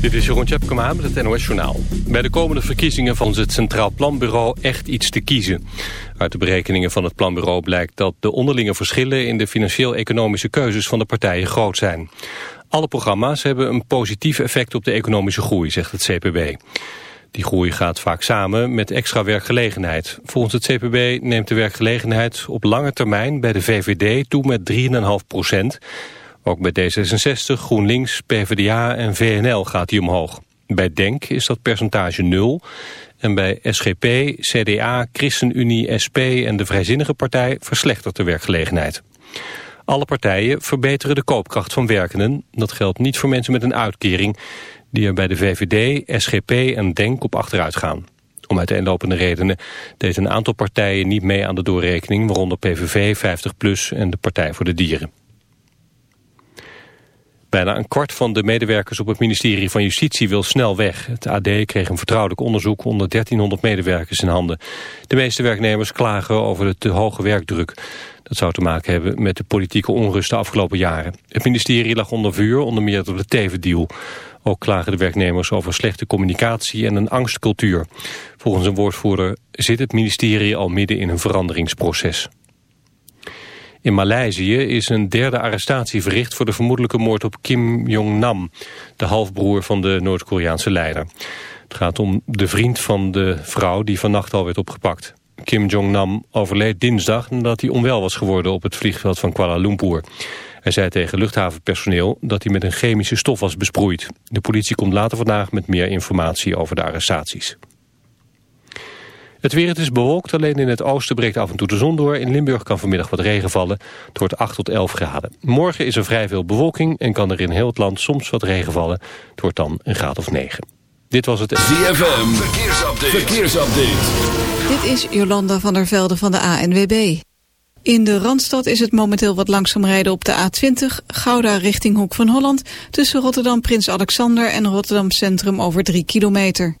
Dit is Jeroen Tjepkema met het NOS Journaal. Bij de komende verkiezingen van het Centraal Planbureau echt iets te kiezen. Uit de berekeningen van het planbureau blijkt dat de onderlinge verschillen... in de financieel-economische keuzes van de partijen groot zijn. Alle programma's hebben een positief effect op de economische groei, zegt het CPB. Die groei gaat vaak samen met extra werkgelegenheid. Volgens het CPB neemt de werkgelegenheid op lange termijn bij de VVD toe met 3,5 procent... Ook bij D66, GroenLinks, PvdA en VNL gaat die omhoog. Bij DENK is dat percentage nul. En bij SGP, CDA, ChristenUnie, SP en de Vrijzinnige Partij verslechtert de werkgelegenheid. Alle partijen verbeteren de koopkracht van werkenden. Dat geldt niet voor mensen met een uitkering die er bij de VVD, SGP en DENK op achteruit gaan. Om uiteenlopende redenen deed een aantal partijen niet mee aan de doorrekening, waaronder PVV, 50PLUS en de Partij voor de Dieren. Bijna een kwart van de medewerkers op het ministerie van Justitie wil snel weg. Het AD kreeg een vertrouwelijk onderzoek onder 1300 medewerkers in handen. De meeste werknemers klagen over de te hoge werkdruk. Dat zou te maken hebben met de politieke onrust de afgelopen jaren. Het ministerie lag onder vuur, onder meer door de tevendeal. Ook klagen de werknemers over slechte communicatie en een angstcultuur. Volgens een woordvoerder zit het ministerie al midden in een veranderingsproces. In Maleisië is een derde arrestatie verricht voor de vermoedelijke moord op Kim Jong-nam, de halfbroer van de Noord-Koreaanse leider. Het gaat om de vriend van de vrouw die vannacht al werd opgepakt. Kim Jong-nam overleed dinsdag nadat hij onwel was geworden op het vliegveld van Kuala Lumpur. Hij zei tegen luchthavenpersoneel dat hij met een chemische stof was besproeid. De politie komt later vandaag met meer informatie over de arrestaties. Het weer, het is bewolkt, alleen in het oosten breekt af en toe de zon door. In Limburg kan vanmiddag wat regen vallen. Het wordt 8 tot 11 graden. Morgen is er vrij veel bewolking en kan er in heel het land soms wat regen vallen. Het wordt dan een graad of 9. Dit was het... ZFM, verkeersupdate. verkeersupdate. Dit is Jolanda van der Velde van de ANWB. In de Randstad is het momenteel wat langzaam rijden op de A20... Gouda richting Hoek van Holland... tussen Rotterdam Prins Alexander en Rotterdam Centrum over 3 kilometer.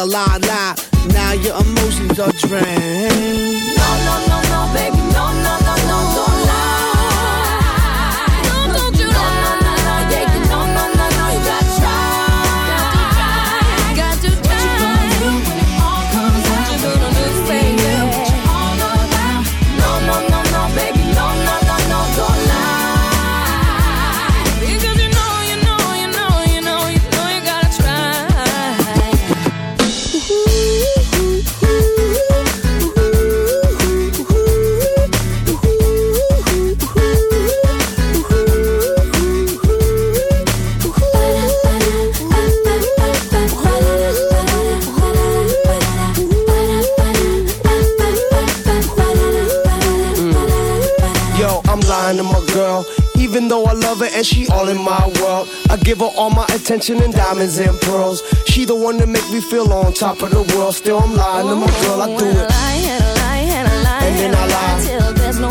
a lie, lie. Now your emotions are drained. No, no, no. and she all in my world. I give her all my attention and diamonds and pearls. She the one that make me feel on top of the world. Still I'm lying to my girl, I do it. And I lie, and I lie, and then I lie till there's no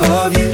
of you.